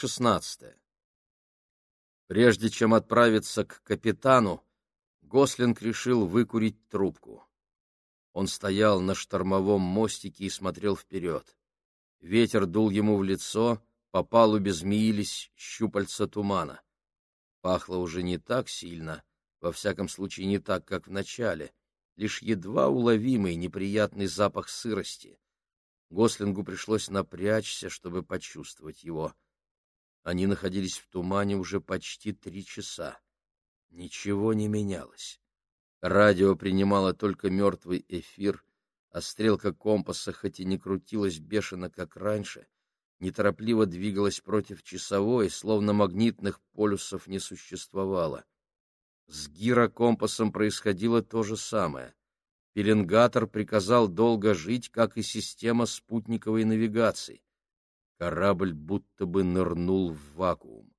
16. Прежде чем отправиться к капитану, Гослинг решил выкурить трубку. Он стоял на штормовом мостике и смотрел вперед. Ветер дул ему в лицо, по палубе змеились щупальца тумана. Пахло уже не так сильно, во всяком случае не так, как в начале, лишь едва уловимый неприятный запах сырости. Гослингу пришлось напрячься, чтобы почувствовать его — они находились в тумане уже почти три часа. Ничего не менялось. Радио принимало только мертвый эфир, а стрелка компаса, хоть и не крутилась бешено, как раньше, неторопливо двигалась против часовой, словно магнитных полюсов не существовало. С гирокомпасом происходило то же самое. Пеленгатор приказал долго жить, как и система спутниковой навигации. Корабль будто бы нырнул в вакуум.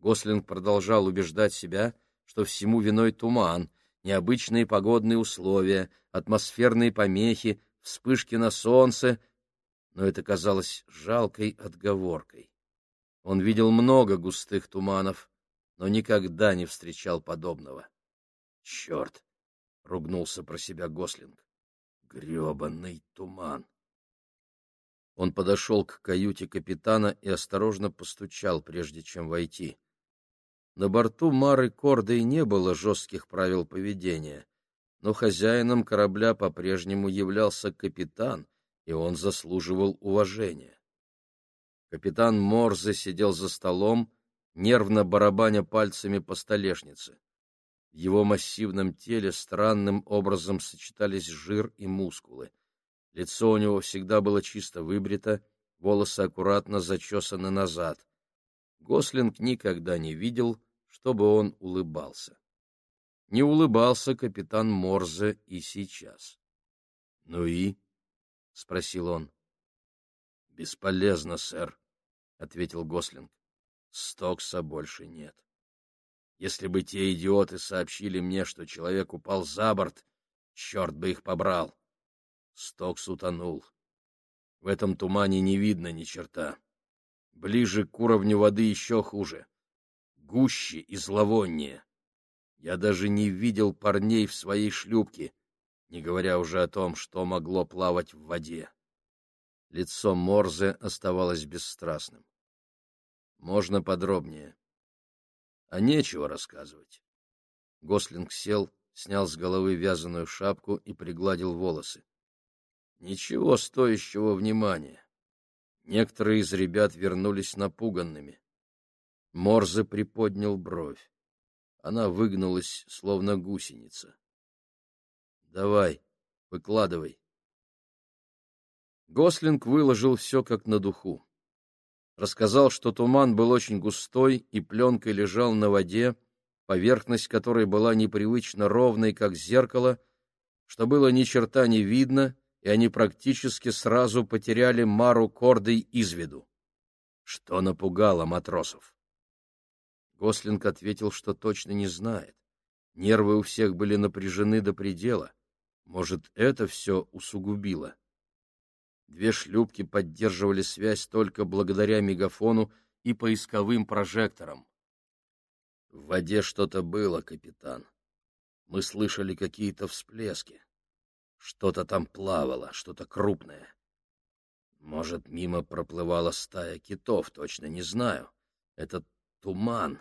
Гослинг продолжал убеждать себя, что всему виной туман, необычные погодные условия, атмосферные помехи, вспышки на солнце, но это казалось жалкой отговоркой. Он видел много густых туманов, но никогда не встречал подобного. «Черт!» — ругнулся про себя Гослинг. «Гребанный туман!» Он подошел к каюте капитана и осторожно постучал, прежде чем войти. На борту Мары Кордой не было жестких правил поведения, но хозяином корабля по-прежнему являлся капитан, и он заслуживал уважения. Капитан Морзе сидел за столом, нервно барабаня пальцами по столешнице. В его массивном теле странным образом сочетались жир и мускулы. Лицо у него всегда было чисто выбрито, волосы аккуратно зачесаны назад. Гослинг никогда не видел, чтобы он улыбался. Не улыбался капитан Морзе и сейчас. — Ну и? — спросил он. — Бесполезно, сэр, — ответил Гослинг. — Стокса больше нет. Если бы те идиоты сообщили мне, что человек упал за борт, черт бы их побрал. Стокс утонул. В этом тумане не видно ни черта. Ближе к уровню воды еще хуже. Гуще и зловоннее. Я даже не видел парней в своей шлюпке, не говоря уже о том, что могло плавать в воде. Лицо Морзе оставалось бесстрастным. Можно подробнее. А нечего рассказывать. Гослинг сел, снял с головы вязаную шапку и пригладил волосы. Ничего стоящего внимания. Некоторые из ребят вернулись напуганными. Морзе приподнял бровь. Она выгнулась, словно гусеница. — Давай, выкладывай. Гослинг выложил все как на духу. Рассказал, что туман был очень густой и пленкой лежал на воде, поверхность которой была непривычно ровной, как зеркало, что было ни черта не видно — и они практически сразу потеряли Мару Кордой из виду. Что напугало матросов? Гослинг ответил, что точно не знает. Нервы у всех были напряжены до предела. Может, это все усугубило? Две шлюпки поддерживали связь только благодаря мегафону и поисковым прожекторам. В воде что-то было, капитан. Мы слышали какие-то всплески. Что-то там плавало, что-то крупное. Может, мимо проплывала стая китов, точно не знаю. Этот туман.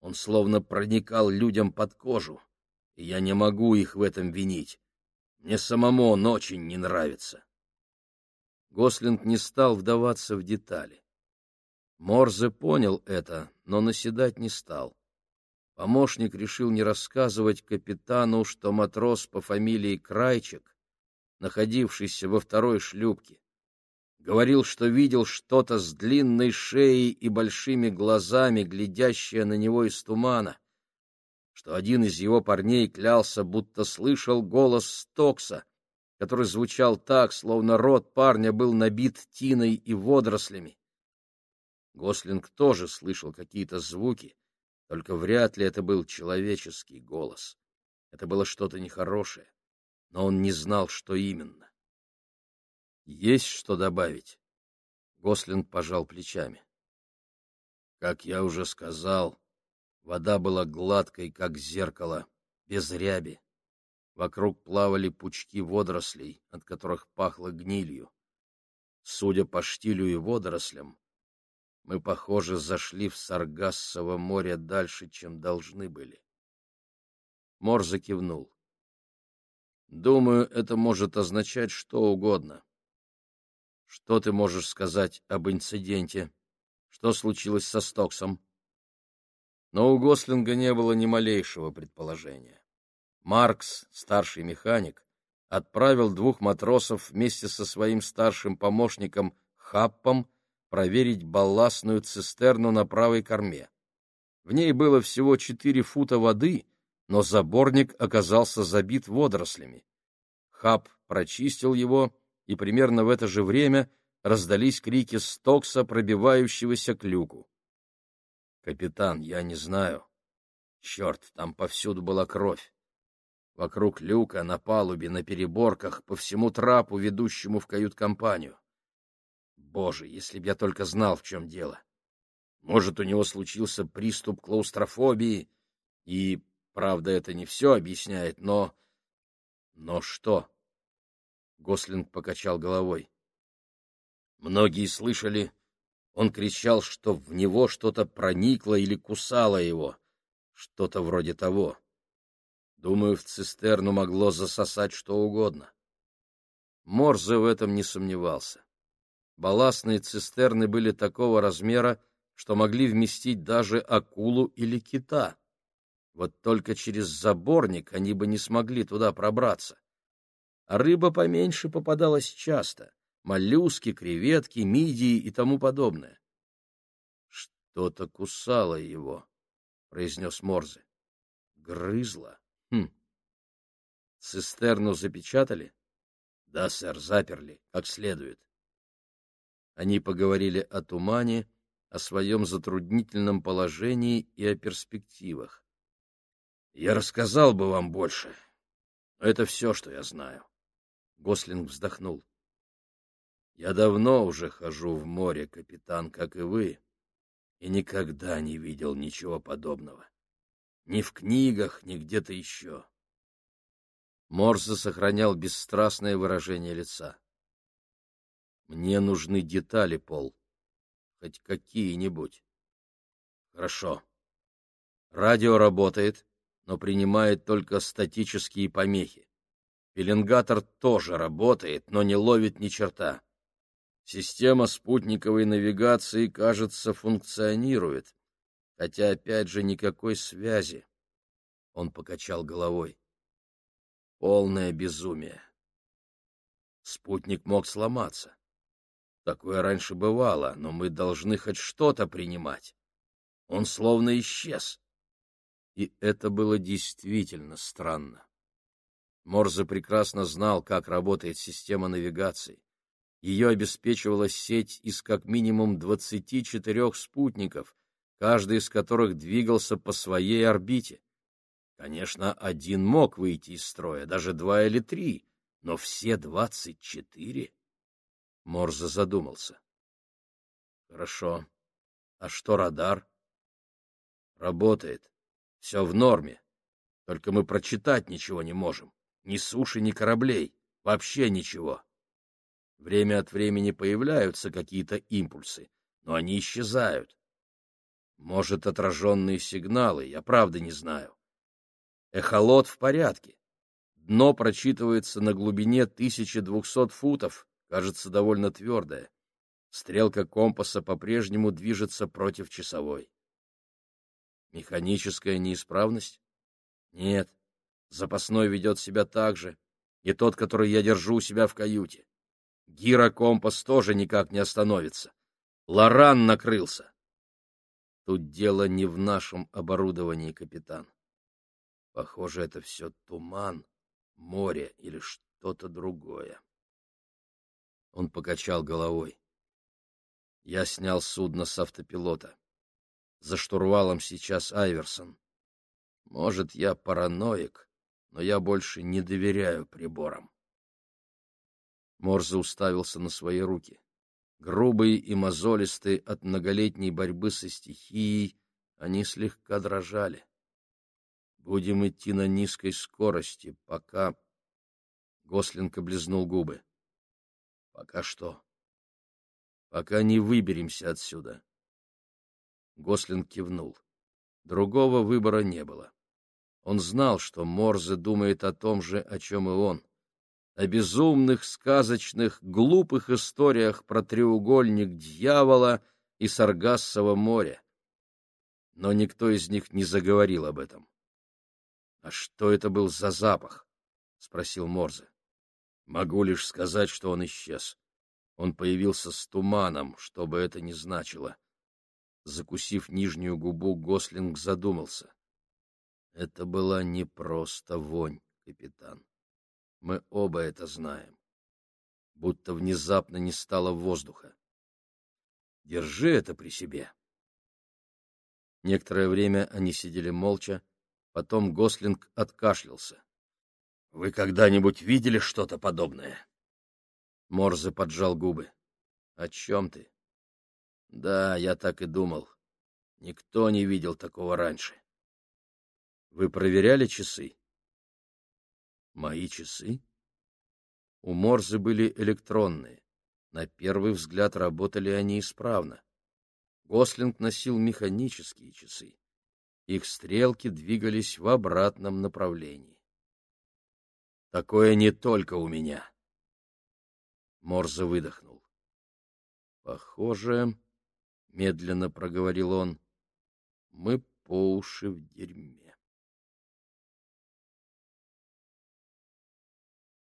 Он словно проникал людям под кожу, и я не могу их в этом винить. Мне самому он очень не нравится. Гослинг не стал вдаваться в детали. Морзе понял это, но наседать не стал. Помощник решил не рассказывать капитану, что матрос по фамилии Крайчик, находившийся во второй шлюпке, говорил, что видел что-то с длинной шеей и большими глазами, глядящее на него из тумана, что один из его парней клялся, будто слышал голос Стокса, который звучал так, словно рот парня был набит тиной и водорослями. Гослинг тоже слышал какие-то звуки, только вряд ли это был человеческий голос. Это было что-то нехорошее, но он не знал, что именно. Есть что добавить? Гослинг пожал плечами. Как я уже сказал, вода была гладкой, как зеркало, без ряби. Вокруг плавали пучки водорослей, от которых пахло гнилью. Судя по штилю и водорослям, мы, похоже, зашли в Саргассово море дальше, чем должны были. Мор закивнул. Думаю, это может означать что угодно. Что ты можешь сказать об инциденте? Что случилось со Стоксом? Но у Гослинга не было ни малейшего предположения. Маркс, старший механик, отправил двух матросов вместе со своим старшим помощником Хаппом проверить балластную цистерну на правой корме. В ней было всего четыре фута воды, но заборник оказался забит водорослями. Хап прочистил его, и примерно в это же время раздались крики Стокса, пробивающегося к люку. «Капитан, я не знаю. Черт, там повсюду была кровь. Вокруг люка, на палубе, на переборках, по всему трапу, ведущему в кают-компанию. Боже, если б я только знал, в чем дело. Может, у него случился приступ клаустрофобии, и, правда, это не все объясняет, но... Но что? Гослинг покачал головой. Многие слышали, он кричал, что в него что-то проникло или кусало его. Что-то вроде того. Думаю, в цистерну могло засосать что угодно. Морзе в этом не сомневался. Балластные цистерны были такого размера, что могли вместить даже акулу или кита. Вот только через заборник они бы не смогли туда пробраться. А рыба поменьше попадалась часто — моллюски, креветки, мидии и тому подобное. — Что-то кусало его, — произнес Морзе. — Грызло. Хм. Цистерну запечатали? Да, сэр, заперли, как следует. Они поговорили о тумане, о своем затруднительном положении и о перспективах. Я рассказал бы вам больше. Но это все, что я знаю. Гослинг вздохнул. Я давно уже хожу в море, капитан, как и вы, и никогда не видел ничего подобного. Ни в книгах, ни где-то еще. Морзе сохранял бесстрастное выражение лица. Мне нужны детали, Пол. Хоть какие-нибудь. Хорошо. Радио работает, но принимает только статические помехи. Пеленгатор тоже работает, но не ловит ни черта. Система спутниковой навигации, кажется, функционирует, хотя, опять же, никакой связи. Он покачал головой. Полное безумие. Спутник мог сломаться. Такое раньше бывало, но мы должны хоть что-то принимать. Он словно исчез. И это было действительно странно. Морзе прекрасно знал, как работает система навигации. Ее обеспечивала сеть из как минимум 24 спутников, каждый из которых двигался по своей орбите. Конечно, один мог выйти из строя, даже два или три, но все двадцать четыре? Морзе задумался. Хорошо. А что радар? Работает. Все в норме. Только мы прочитать ничего не можем. Ни суши, ни кораблей. Вообще ничего. Время от времени появляются какие-то импульсы, но они исчезают. Может, отраженные сигналы, я правда не знаю. Эхолот в порядке. Дно прочитывается на глубине 1200 футов, кажется довольно твердое. Стрелка компаса по-прежнему движется против часовой. Механическая неисправность? Нет. Запасной ведет себя так же. И тот, который я держу у себя в каюте. Гирокомпас тоже никак не остановится. Лоран накрылся. Тут дело не в нашем оборудовании, капитан. Похоже, это все туман, море или что-то другое. Он покачал головой. Я снял судно с автопилота. За штурвалом сейчас Айверсон. Может, я параноик, но я больше не доверяю приборам. Морзе уставился на свои руки. Грубые и мозолистые от многолетней борьбы со стихией, они слегка дрожали. Будем идти на низкой скорости, пока... Гослинг облизнул губы. Пока что? Пока не выберемся отсюда. Гослинг кивнул. Другого выбора не было. Он знал, что Морзе думает о том же, о чем и он. О безумных, сказочных, глупых историях про треугольник дьявола и Саргассово море. Но никто из них не заговорил об этом. — А что это был за запах? — спросил Морзе. — Могу лишь сказать, что он исчез. Он появился с туманом, что бы это ни значило. Закусив нижнюю губу, Гослинг задумался. Это была не просто вонь, капитан. Мы оба это знаем. Будто внезапно не стало воздуха. Держи это при себе. Некоторое время они сидели молча, потом Гослинг откашлялся. — Вы когда-нибудь видели что-то подобное? Морзе поджал губы. — О чем ты? — Да, я так и думал. Никто не видел такого раньше. — Вы проверяли часы? — Мои часы? У Морзы были электронные. На первый взгляд работали они исправно. Гослинг носил механические часы. Их стрелки двигались в обратном направлении. «Такое не только у меня!» Морзе выдохнул. «Похоже, — медленно проговорил он, — мы по уши в дерьме».